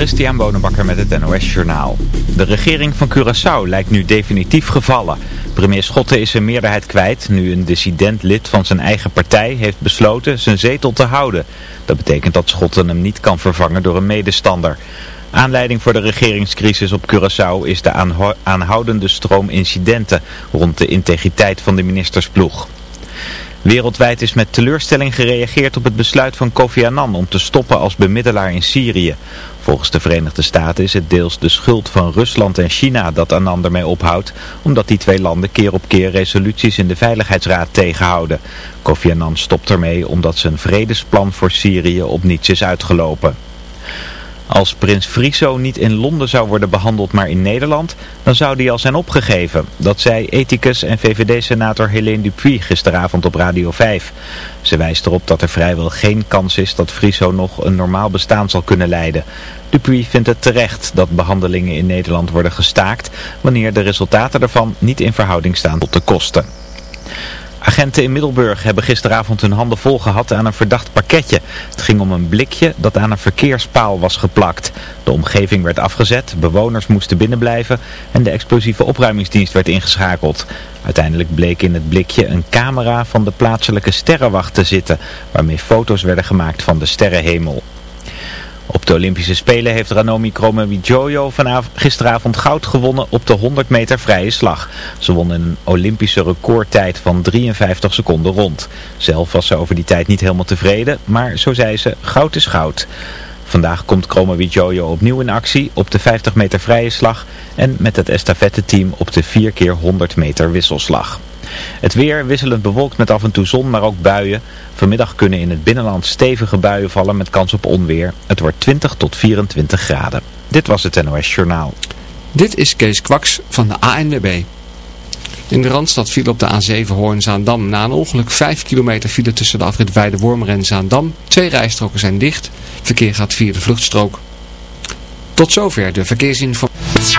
Christian Bonenbakker met het NOS Journaal. De regering van Curaçao lijkt nu definitief gevallen. Premier Schotten is zijn meerderheid kwijt nu een dissident lid van zijn eigen partij heeft besloten zijn zetel te houden. Dat betekent dat Schotten hem niet kan vervangen door een medestander. Aanleiding voor de regeringscrisis op Curaçao is de aanhoudende stroom incidenten rond de integriteit van de ministersploeg. Wereldwijd is met teleurstelling gereageerd op het besluit van Kofi Annan om te stoppen als bemiddelaar in Syrië. Volgens de Verenigde Staten is het deels de schuld van Rusland en China dat Annan ermee ophoudt, omdat die twee landen keer op keer resoluties in de Veiligheidsraad tegenhouden. Kofi Annan stopt ermee omdat zijn vredesplan voor Syrië op niets is uitgelopen. Als prins Friso niet in Londen zou worden behandeld maar in Nederland, dan zou die al zijn opgegeven. Dat zei ethicus en VVD-senator Helene Dupuy gisteravond op Radio 5. Ze wijst erop dat er vrijwel geen kans is dat Friso nog een normaal bestaan zal kunnen leiden. Dupuy vindt het terecht dat behandelingen in Nederland worden gestaakt wanneer de resultaten ervan niet in verhouding staan tot de kosten. Agenten in Middelburg hebben gisteravond hun handen vol gehad aan een verdacht pakketje. Het ging om een blikje dat aan een verkeerspaal was geplakt. De omgeving werd afgezet, bewoners moesten binnenblijven en de explosieve opruimingsdienst werd ingeschakeld. Uiteindelijk bleek in het blikje een camera van de plaatselijke sterrenwacht te zitten, waarmee foto's werden gemaakt van de sterrenhemel. Op de Olympische Spelen heeft Ranomi Kromowidjojo gisteravond goud gewonnen op de 100 meter vrije slag. Ze won een Olympische recordtijd van 53 seconden rond. Zelf was ze over die tijd niet helemaal tevreden, maar zo zei ze, goud is goud. Vandaag komt Kromowidjojo opnieuw in actie op de 50 meter vrije slag en met het estafette-team op de 4 keer 100 meter wisselslag. Het weer wisselend bewolkt met af en toe zon, maar ook buien. Vanmiddag kunnen in het binnenland stevige buien vallen met kans op onweer. Het wordt 20 tot 24 graden. Dit was het NOS Journaal. Dit is Kees Kwaks van de ANWB. In de Randstad viel op de A7 Hoorn-Zaandam na een ongeluk 5 kilometer file tussen de afrit Weide-Wormer en Zaandam. Twee rijstroken zijn dicht. Verkeer gaat via de vluchtstrook. Tot zover de verkeersinformatie.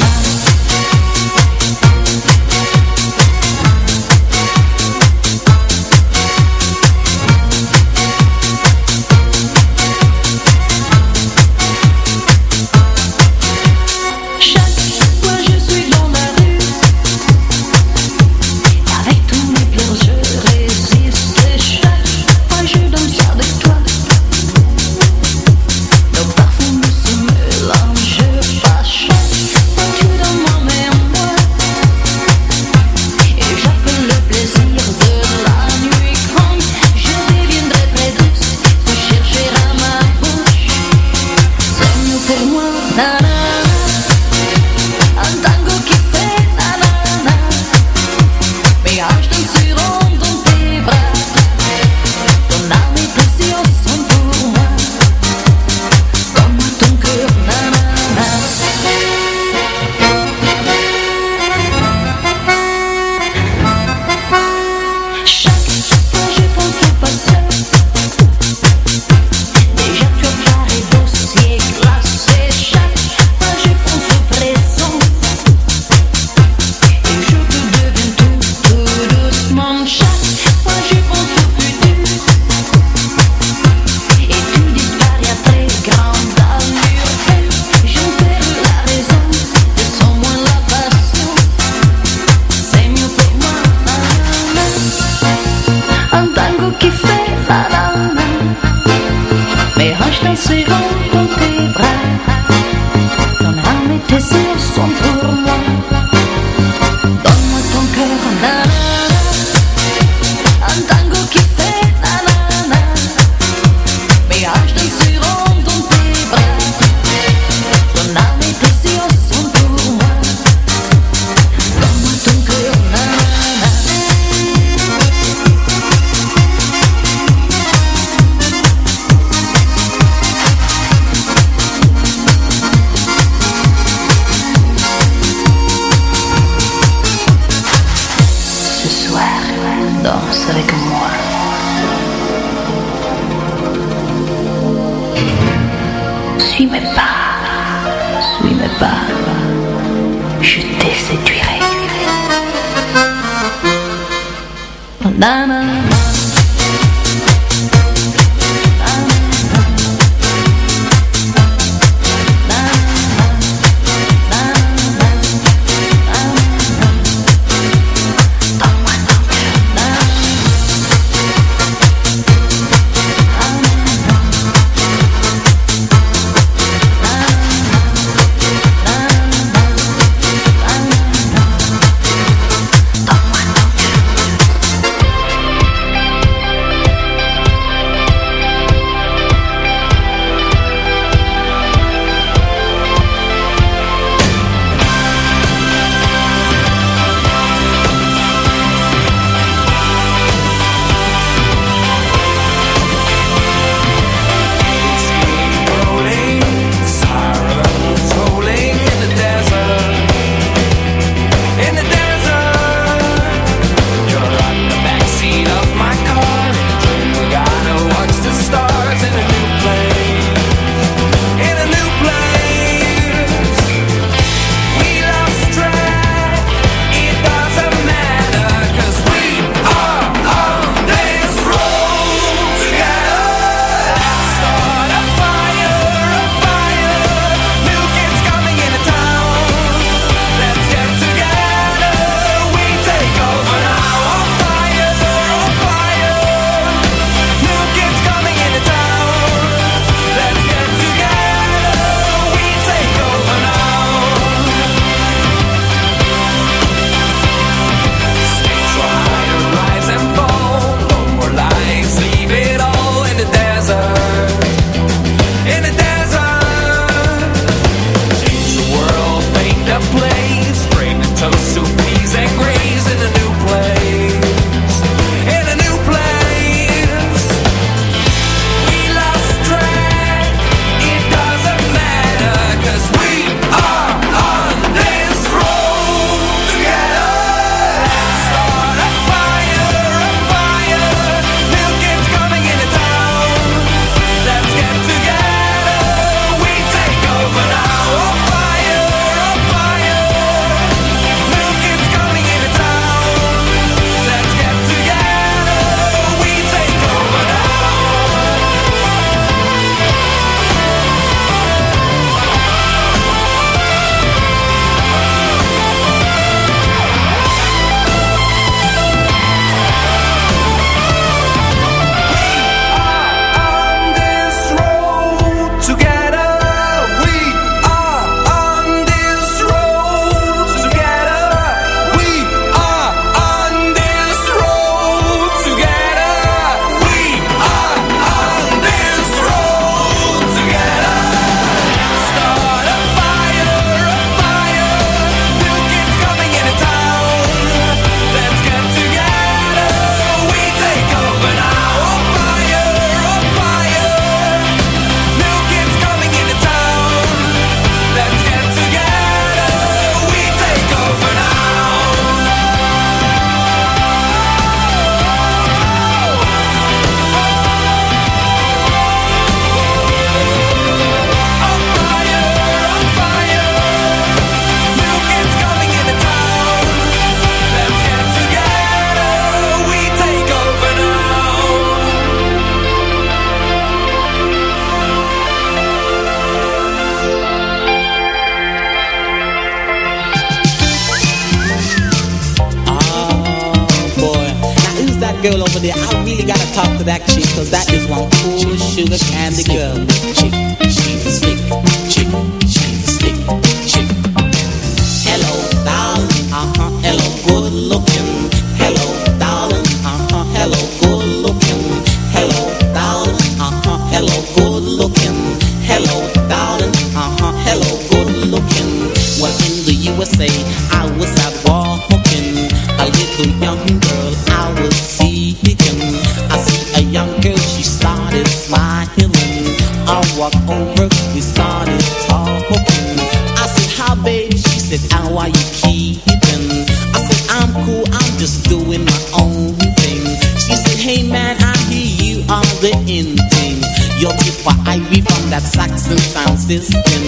walk over, we started talking. I said, hi babe, she said, how are you keeping? I said, I'm cool, I'm just doing my own thing. She said, hey man, I hear you are the in thing. You're tip for Ivy from that Saxon sound system.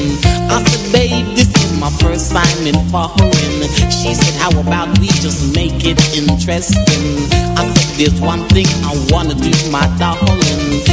I said, babe, this is my first time in foreign. She said, how about we just make it interesting? I said, there's one thing I wanna do, my darling.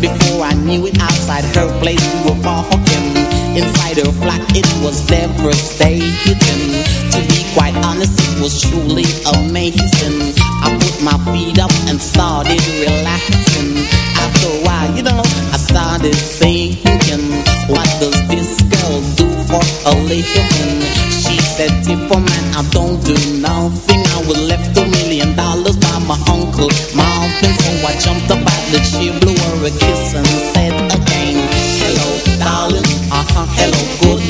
Before I knew it, outside her place we were walking. Inside her flat, it was devastating. To be quite honest, it was truly amazing. I put my feet up and started relaxing. After a while, you know, I started thinking, what does this girl do for a living? She said, Tipper man, I don't do nothing. I was left a million dollars my uncle Marvin. So I jumped up at the chair, blew her a kiss and said again, hello, darling. Uh-huh, hello, good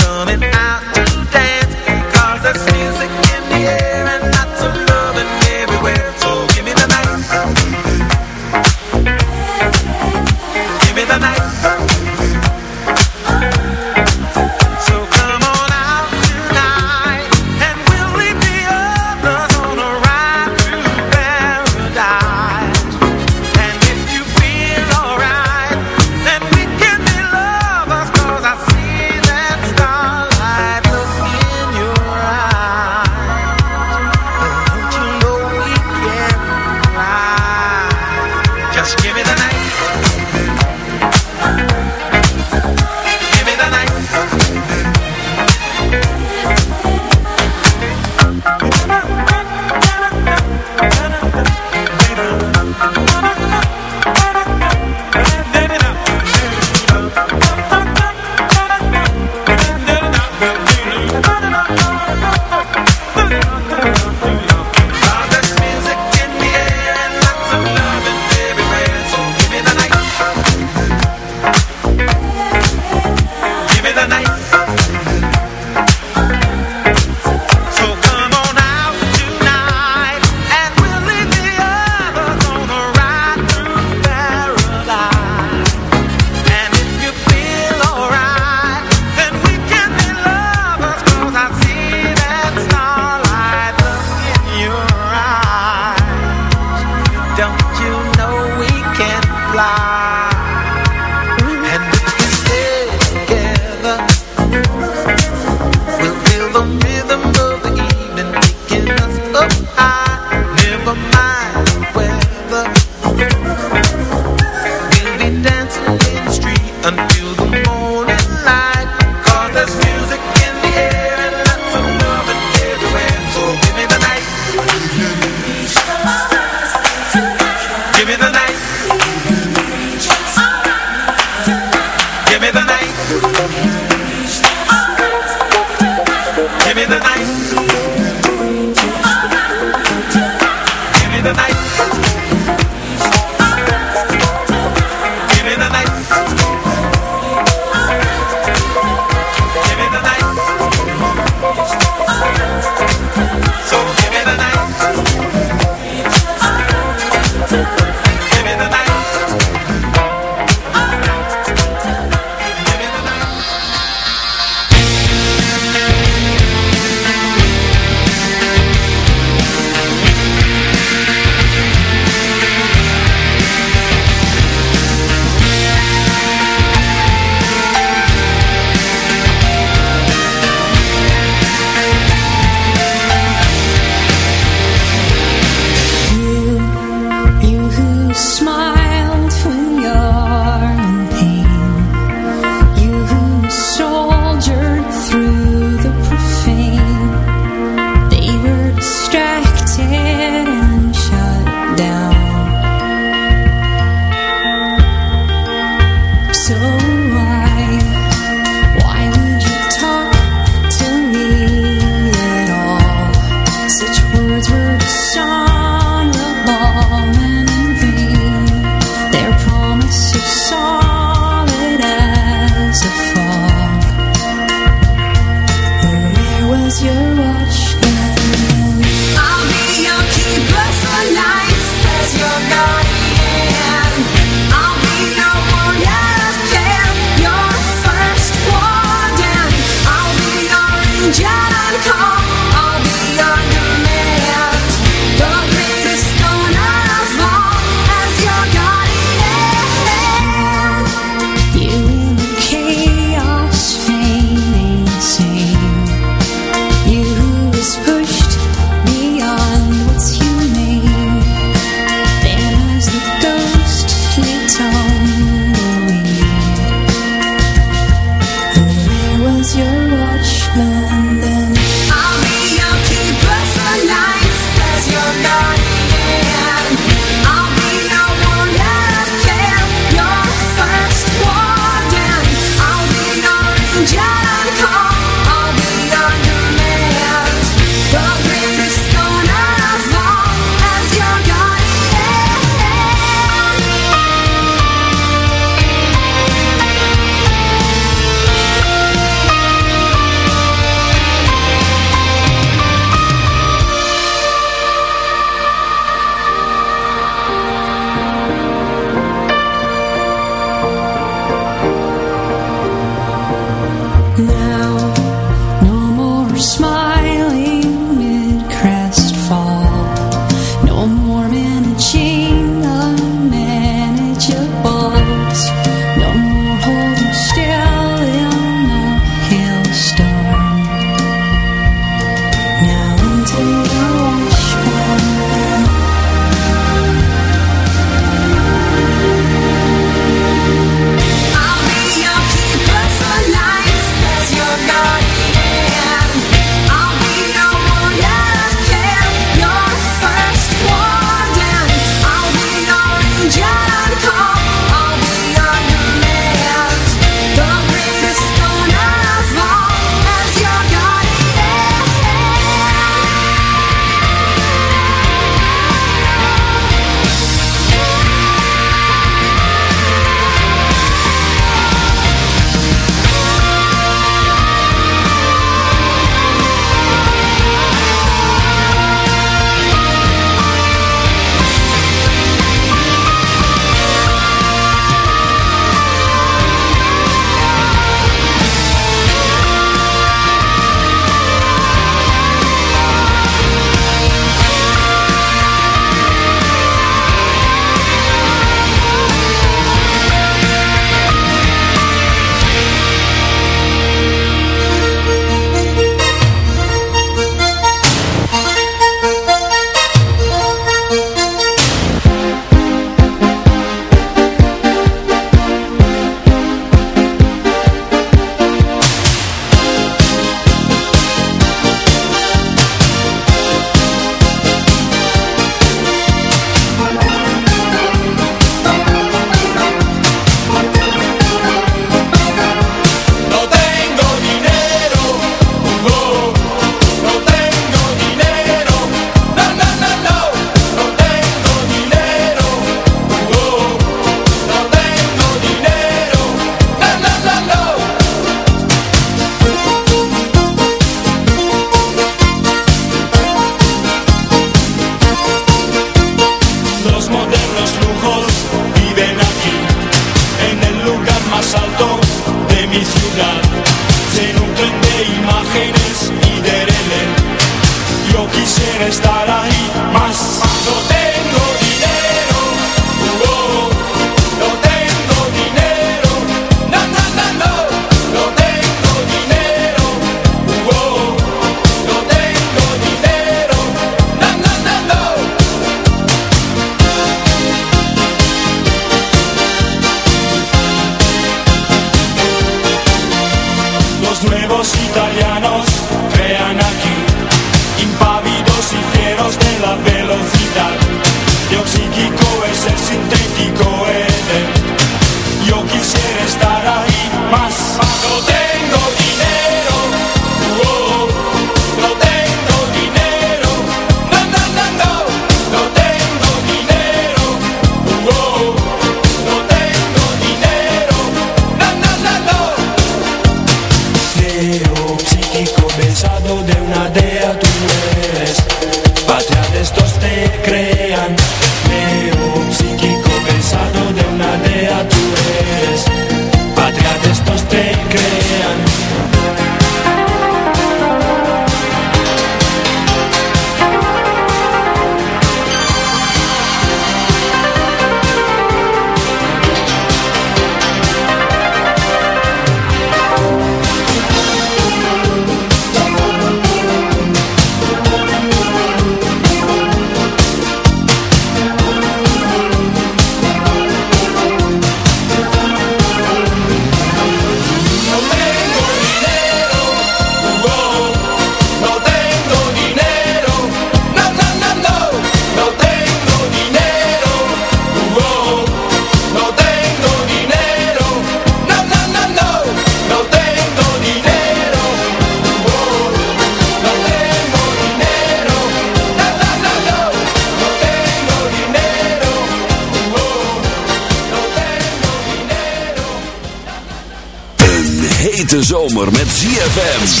ZFM.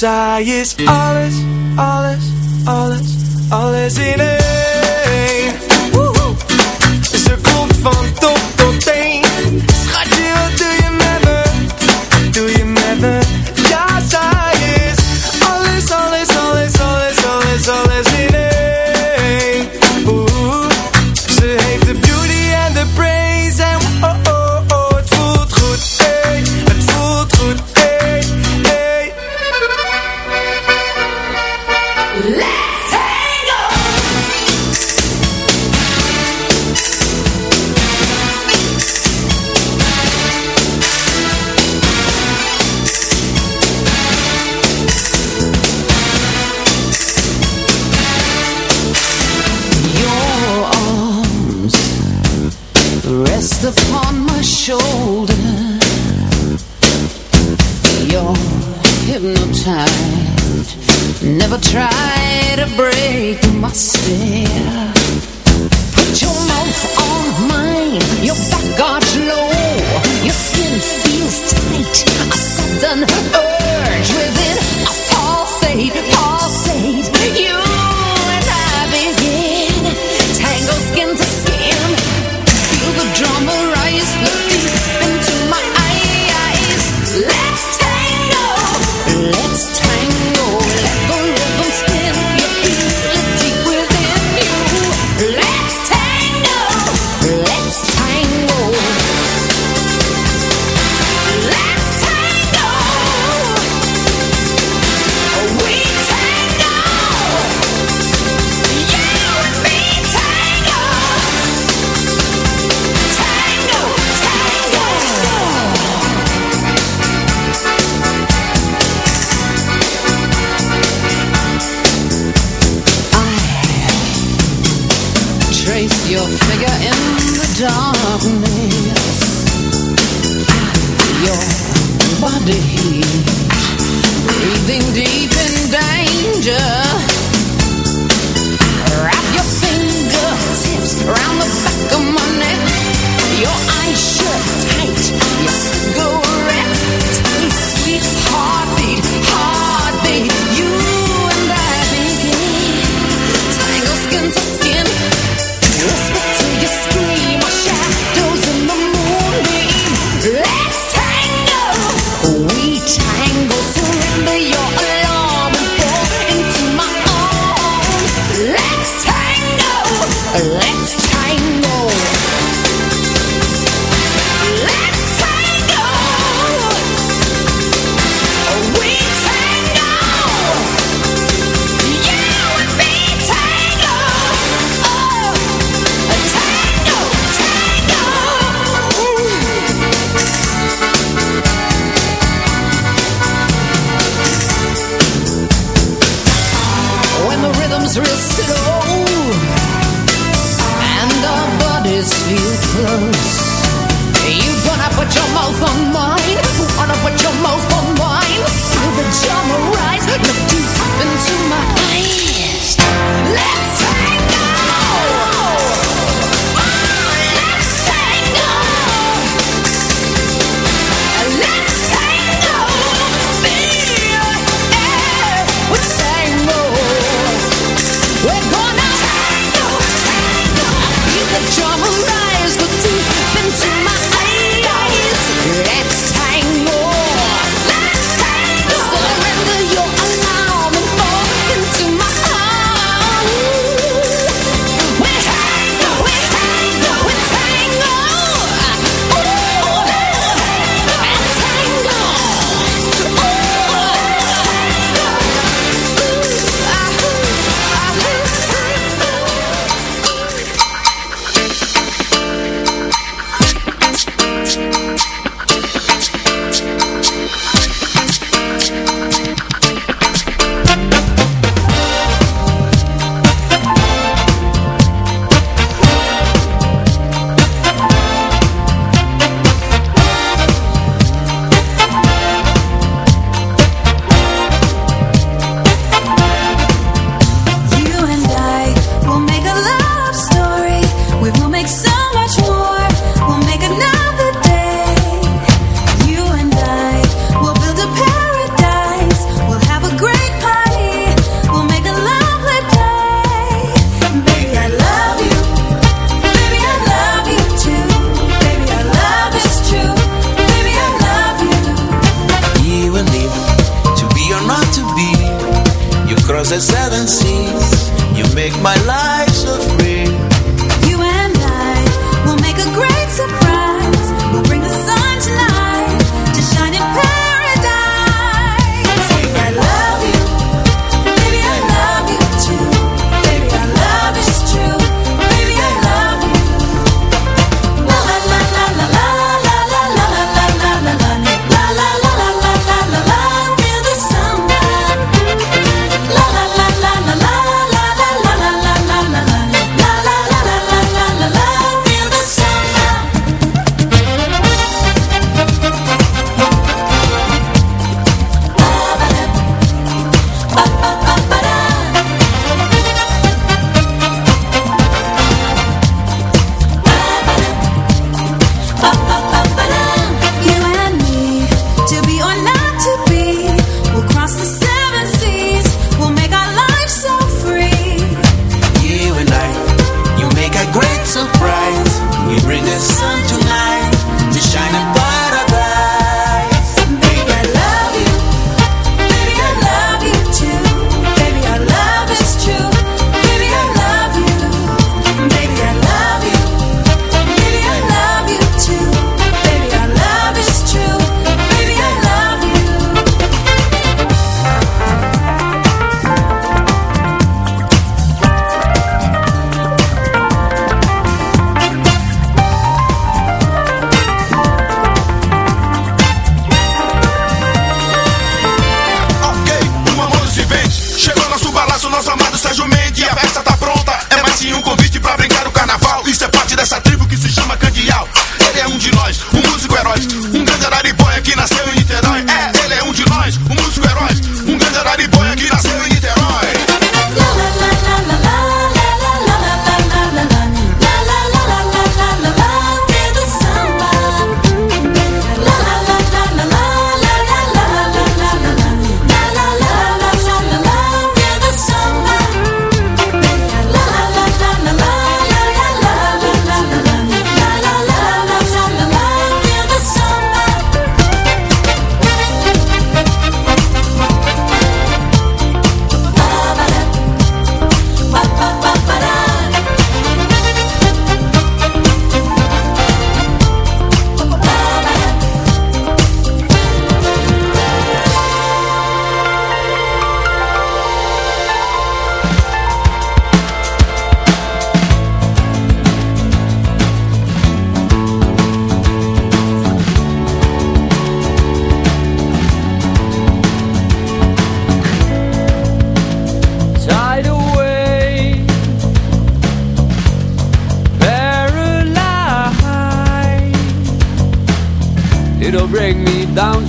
Zij is alles, alles, alles, alles in één. Hypnotized. Never try to break my stare. Put your mouth on mine. Your back arch low. Your skin feels tight. A sudden urge within. A pulsate, pulsate. Let's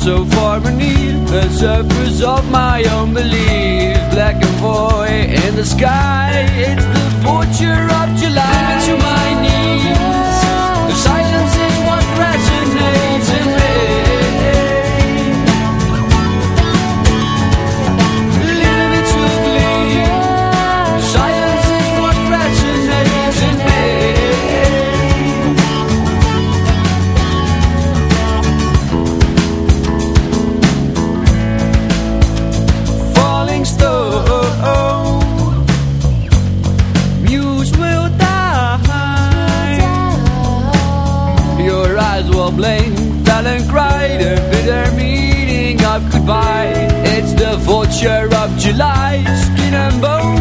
so far beneath the surface of my own belief. Black and void in the sky, it's the torture of July. picture of July, skin and bone.